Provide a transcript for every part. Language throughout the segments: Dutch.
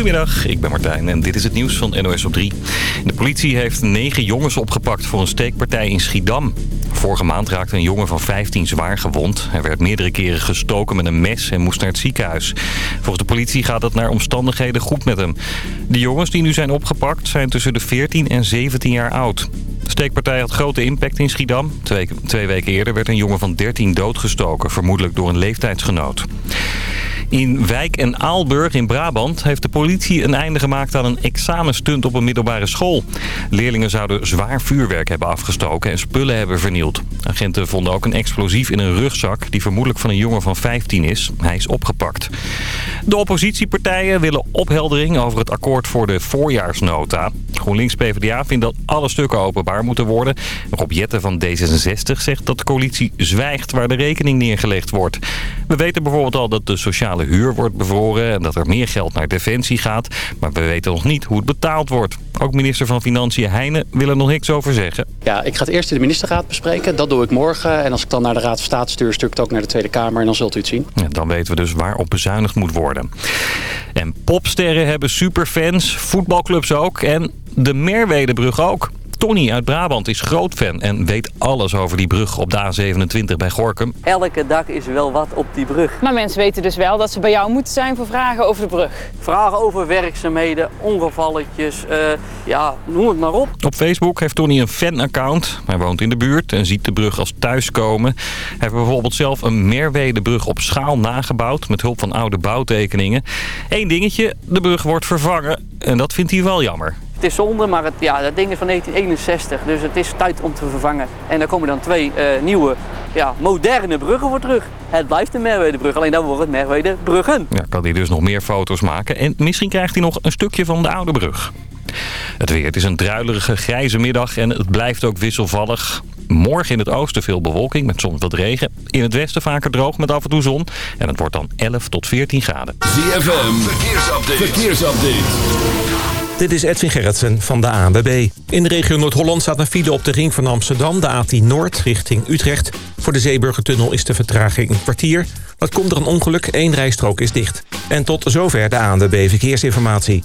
Goedemiddag, ik ben Martijn en dit is het nieuws van NOS op 3. De politie heeft negen jongens opgepakt voor een steekpartij in Schiedam. Vorige maand raakte een jongen van 15 zwaar gewond. Hij werd meerdere keren gestoken met een mes en moest naar het ziekenhuis. Volgens de politie gaat het naar omstandigheden goed met hem. De jongens die nu zijn opgepakt zijn tussen de 14 en 17 jaar oud. De steekpartij had grote impact in Schiedam. Twee, twee weken eerder werd een jongen van 13 doodgestoken, vermoedelijk door een leeftijdsgenoot. In Wijk en Aalburg in Brabant heeft de politie een einde gemaakt aan een examenstunt op een middelbare school. Leerlingen zouden zwaar vuurwerk hebben afgestoken en spullen hebben vernield. Agenten vonden ook een explosief in een rugzak die vermoedelijk van een jongen van 15 is. Hij is opgepakt. De oppositiepartijen willen opheldering over het akkoord voor de voorjaarsnota. GroenLinks PvdA vindt dat alle stukken openbaar moeten worden. Rob Jetten van D66 zegt dat de coalitie zwijgt waar de rekening neergelegd wordt. We weten bijvoorbeeld al dat de sociale huur wordt bevroren en dat er meer geld naar defensie gaat. Maar we weten nog niet hoe het betaald wordt. Ook minister van Financiën Heijnen wil er nog niks over zeggen. Ja, ik ga het eerst in de ministerraad bespreken. Dat doe ik morgen. En als ik dan naar de Raad van State stuur, stuur ik het ook naar de Tweede Kamer. En dan zult u het zien. Ja, dan weten we dus waarop bezuinigd moet worden. En popsterren hebben superfans, voetbalclubs ook en de Merwedebrug ook. Tony uit Brabant is groot fan en weet alles over die brug op de A27 bij Gorkum. Elke dag is er wel wat op die brug. Maar mensen weten dus wel dat ze bij jou moeten zijn voor vragen over de brug. Vragen over werkzaamheden, ongevalletjes, uh, ja, noem het maar op. Op Facebook heeft Tony een fanaccount. Hij woont in de buurt en ziet de brug als thuiskomen. Hij heeft bijvoorbeeld zelf een Merwedebrug op schaal nagebouwd met hulp van oude bouwtekeningen. Eén dingetje, de brug wordt vervangen en dat vindt hij wel jammer. Het is zonde, maar het, ja, dat ding is van 1961. Dus het is tijd om te vervangen. En daar komen dan twee uh, nieuwe, ja, moderne bruggen voor terug. Het blijft een Merwedebrug, alleen dan wordt het Merwedebruggen. Ja, kan hij dus nog meer foto's maken. En misschien krijgt hij nog een stukje van de oude brug. Het weer, het is een druilerige grijze middag en het blijft ook wisselvallig. Morgen in het oosten veel bewolking met soms wat regen. In het westen vaker droog met af en toe zon. En het wordt dan 11 tot 14 graden. ZFM, verkeersupdate. verkeersupdate. Dit is Edwin Gerritsen van de ANWB. In de regio Noord-Holland staat een file op de ring van Amsterdam... de A10 Noord richting Utrecht. Voor de Zeeburgertunnel is de vertraging een kwartier. Dat komt er een ongeluk, één rijstrook is dicht. En tot zover de ANWB Verkeersinformatie.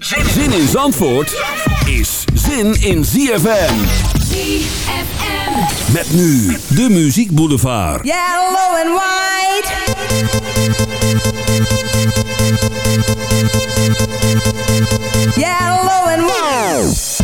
Zin in Zandvoort is zin in ZFM. ZFM. Met nu de Muziek Boulevard. Yellow and white. Yellow and white.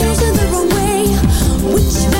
choosing the wrong way. Which way?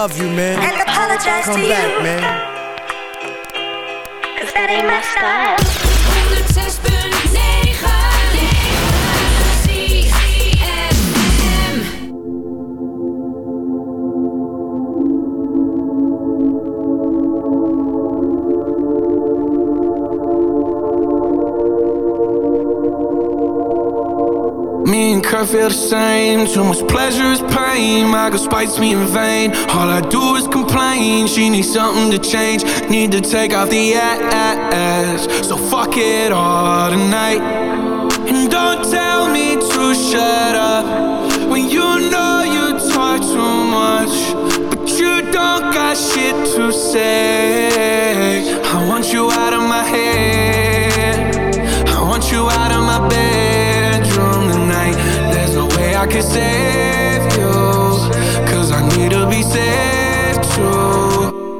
Love you, man. and apologize Come to back, you. man. 'Cause that ain't my style. 106.9 Me and Kurt feel the same. Too much pleasure pain. My girl spites me in vain. All I do is complain. She needs something to change. Need to take off the ass. So fuck it all tonight. And don't tell me to shut up when you know you talk too much. But you don't got shit to say.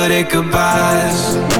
good at goodbyes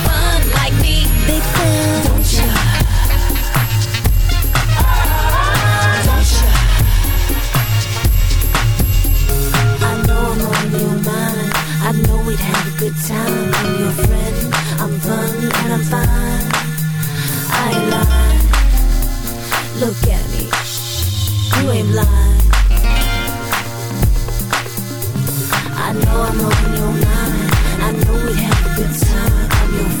time. I'm your friend. I'm fun and I'm fine. I ain't. Look at me. You ain't blind. I know I'm on your mind. I know we had a good time. I'm your friend.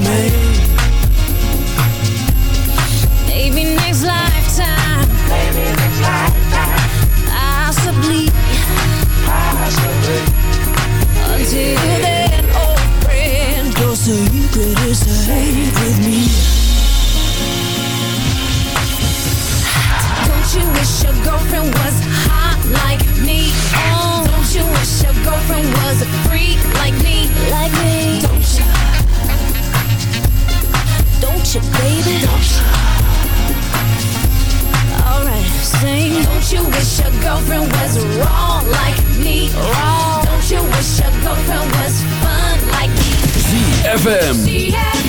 girlfriend was wrong like me? Wrong. Don't you wish your girlfriend was fun like me? ZFM.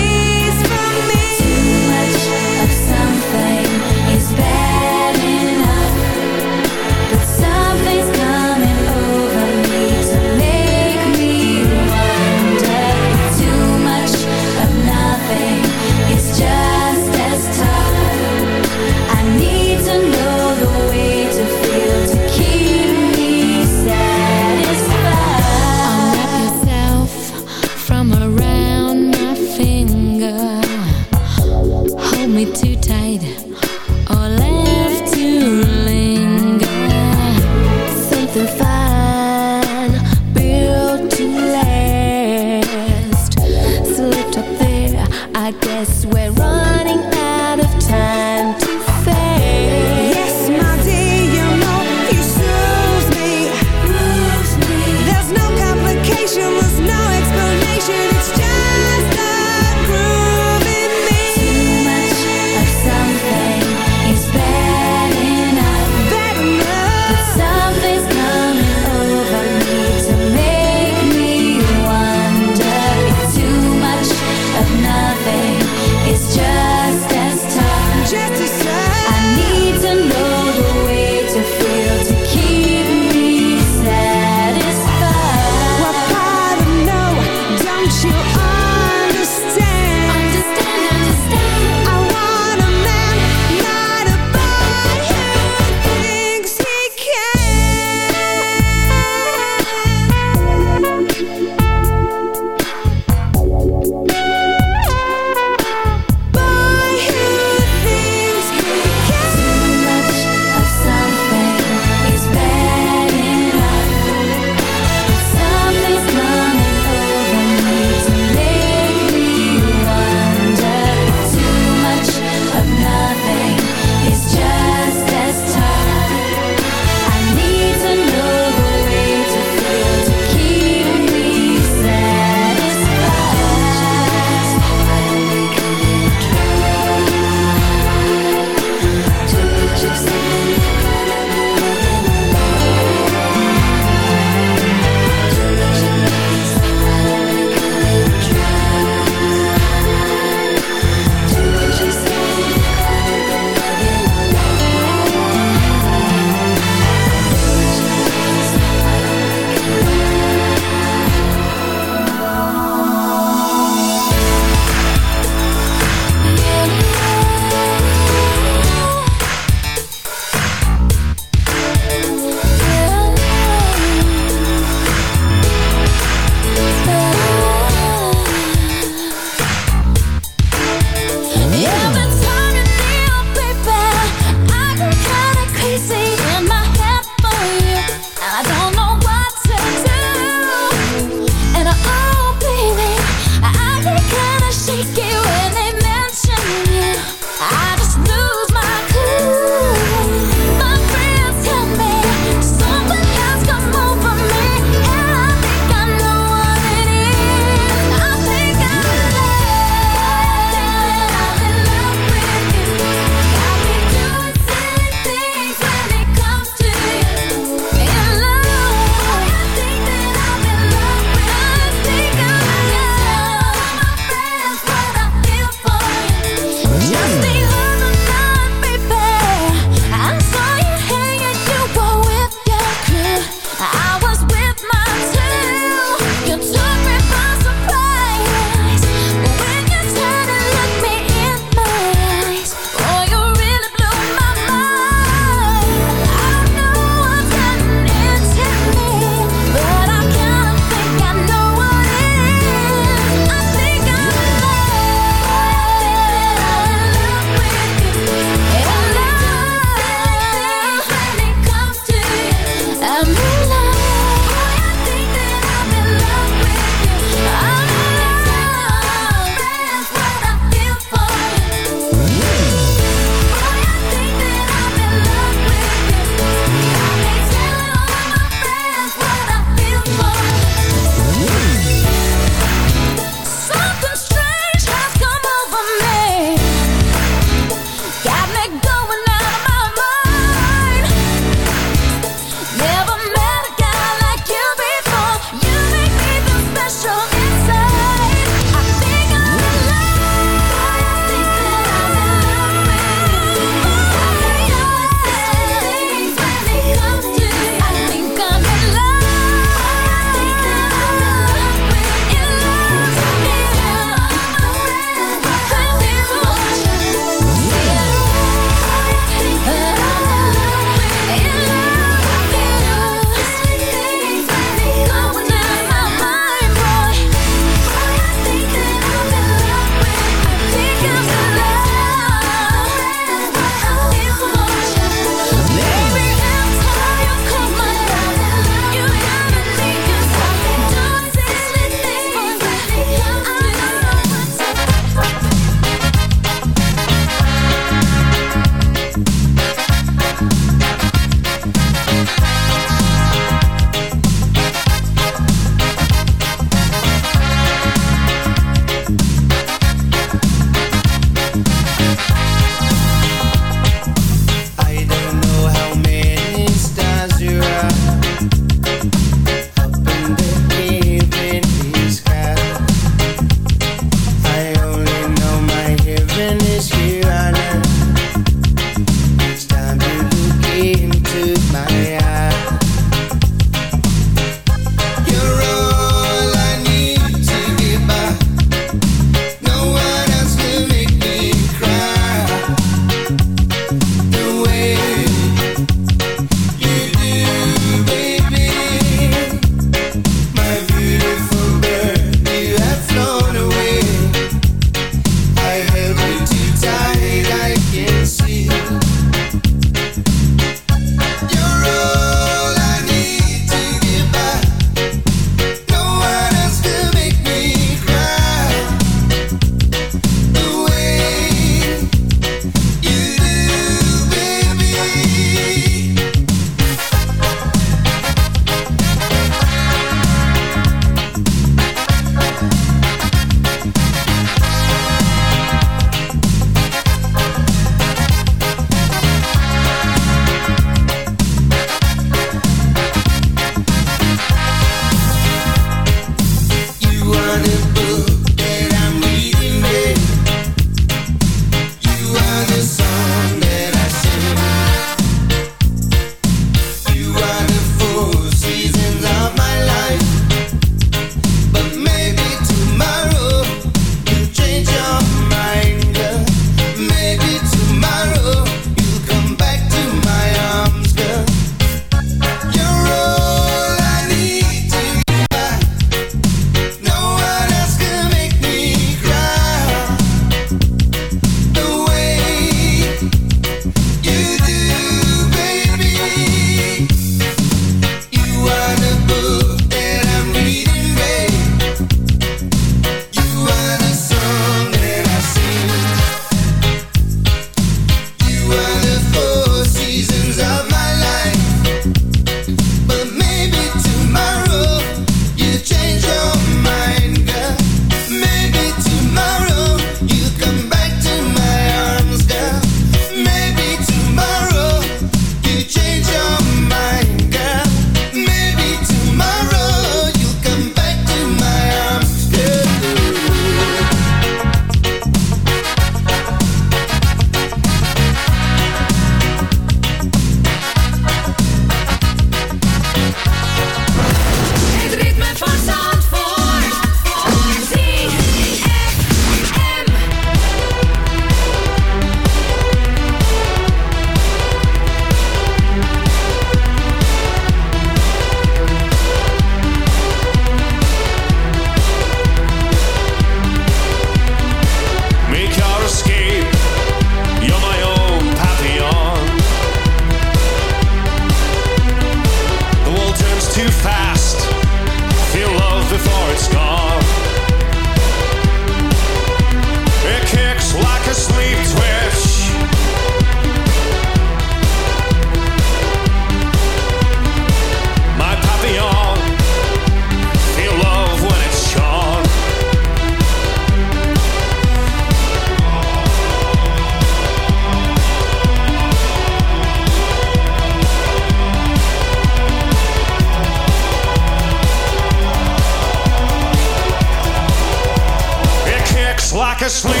darkest sleep.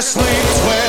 sleeps with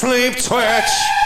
sleep twitch.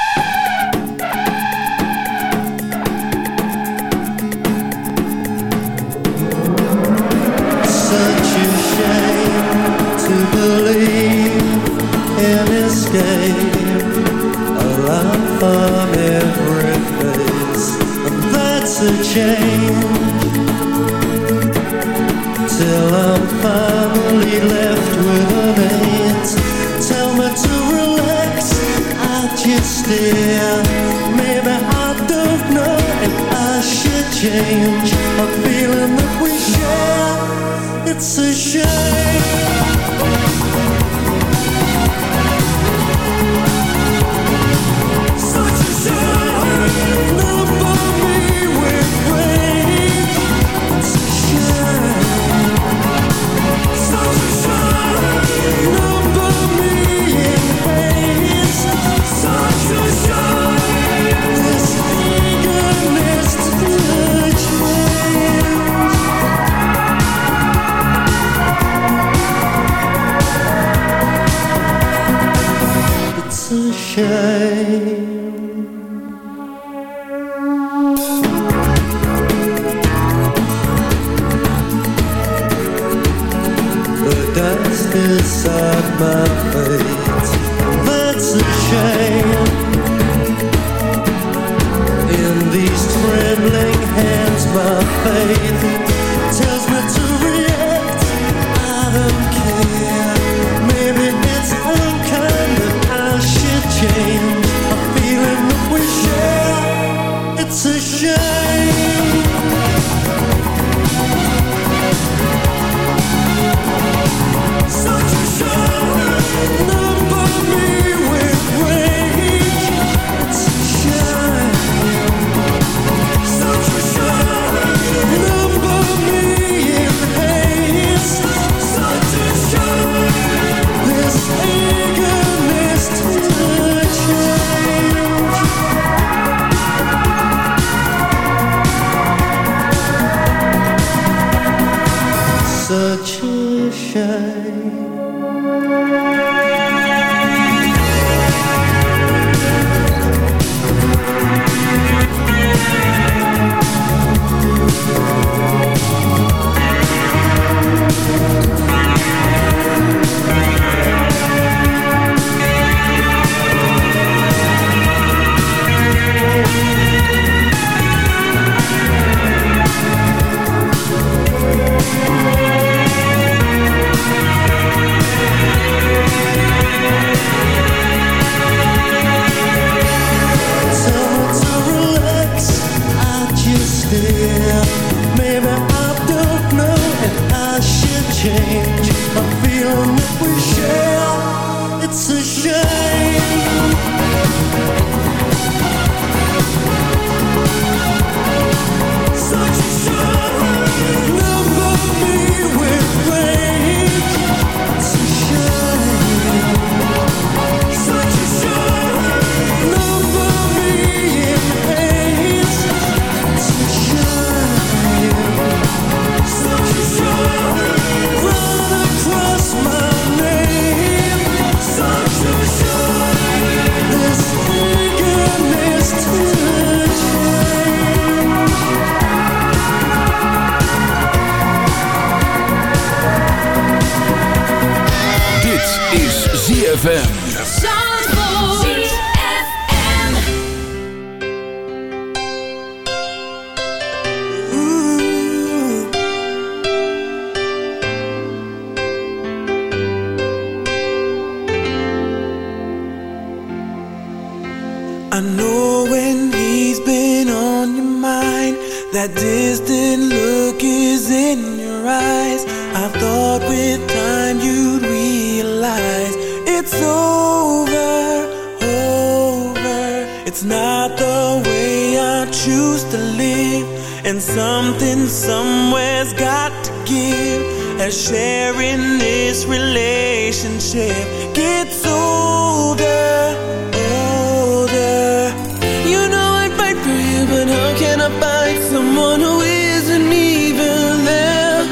even her? Can I find someone who isn't even there?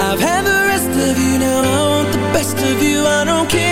I've had the rest of you, now I want the best of you, I don't care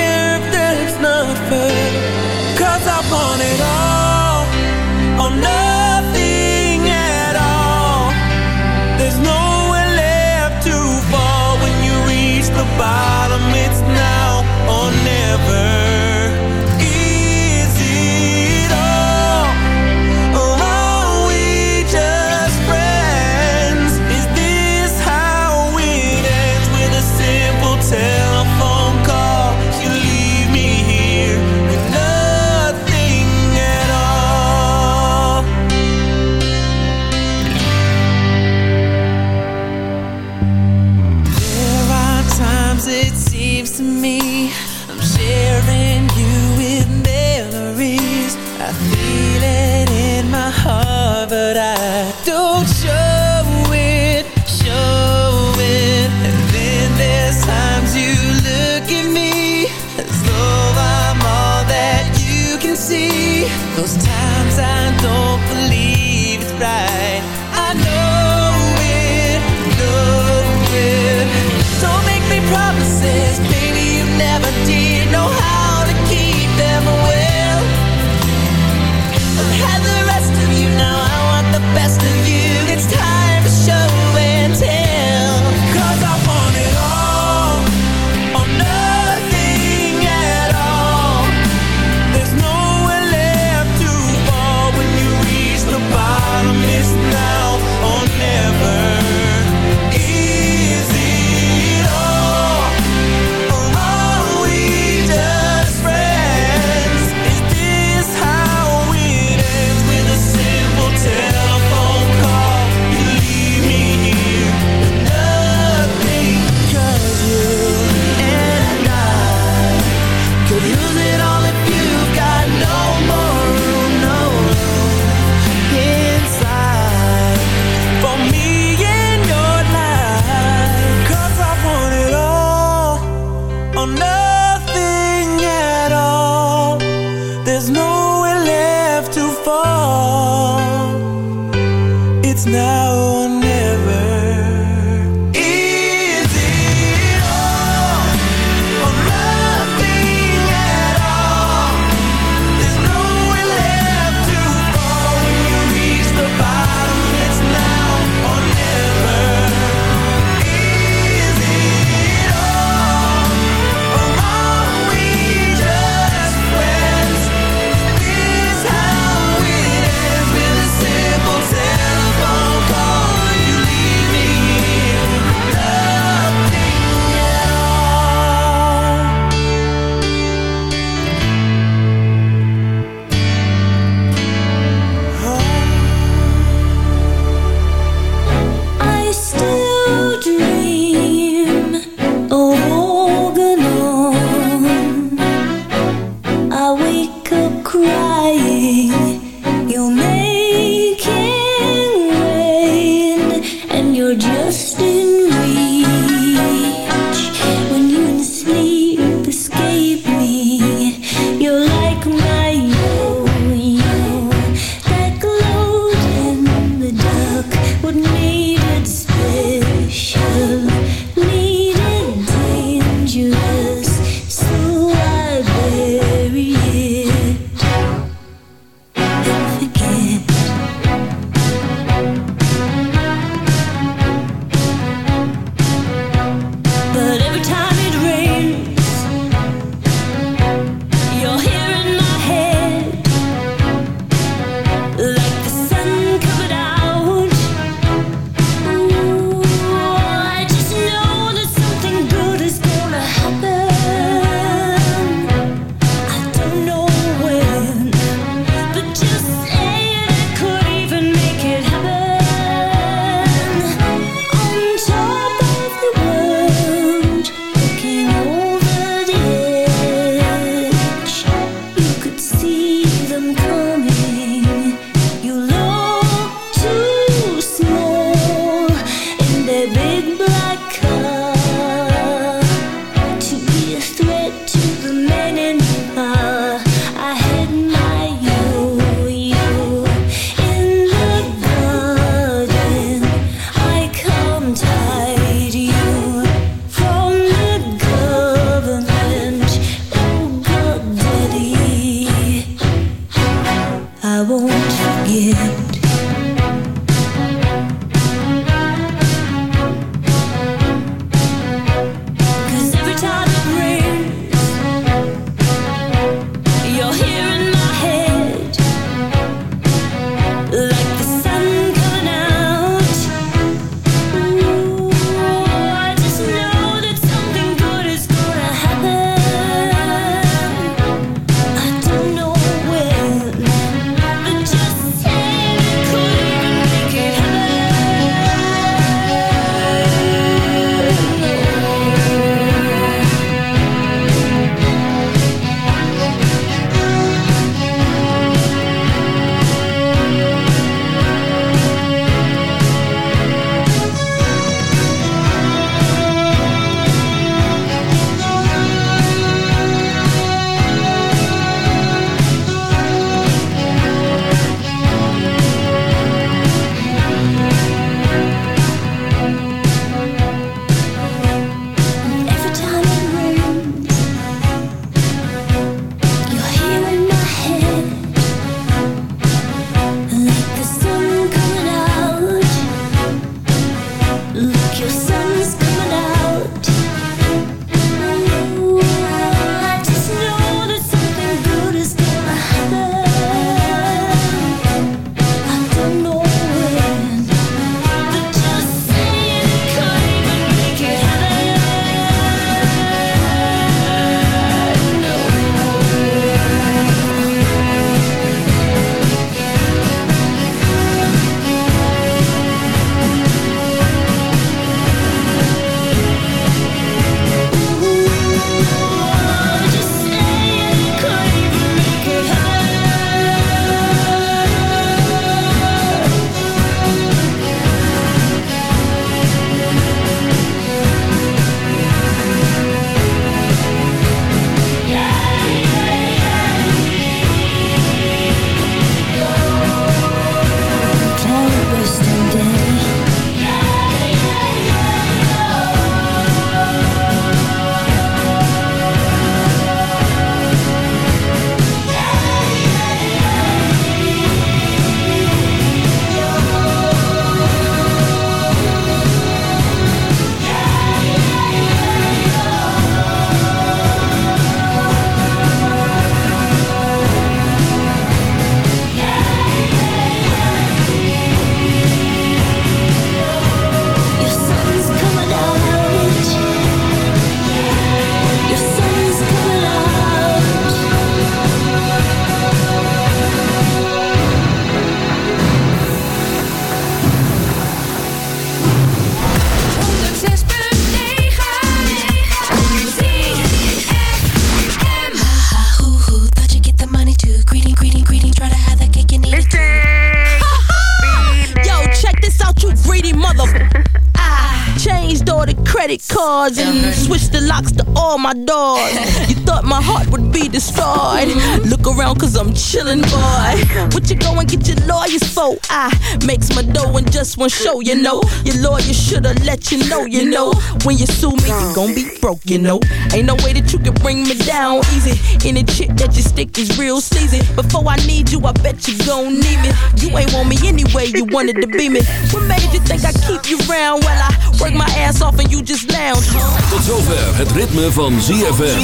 one show, you know. Your lawyer shoulda let you know, you know. When you sue me, you gon' be broke, you know. Ain't no way that you can bring me down easy. Any chick that you stick is real sleazy. Before I need you, I bet you gon' need me. You ain't want me anyway, you wanted to be me. What made you think I keep you round while I work my ass off and you just lounge? Huh? Tot zover het ritme van ZFM.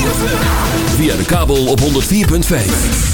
Via de kabel op 104.5.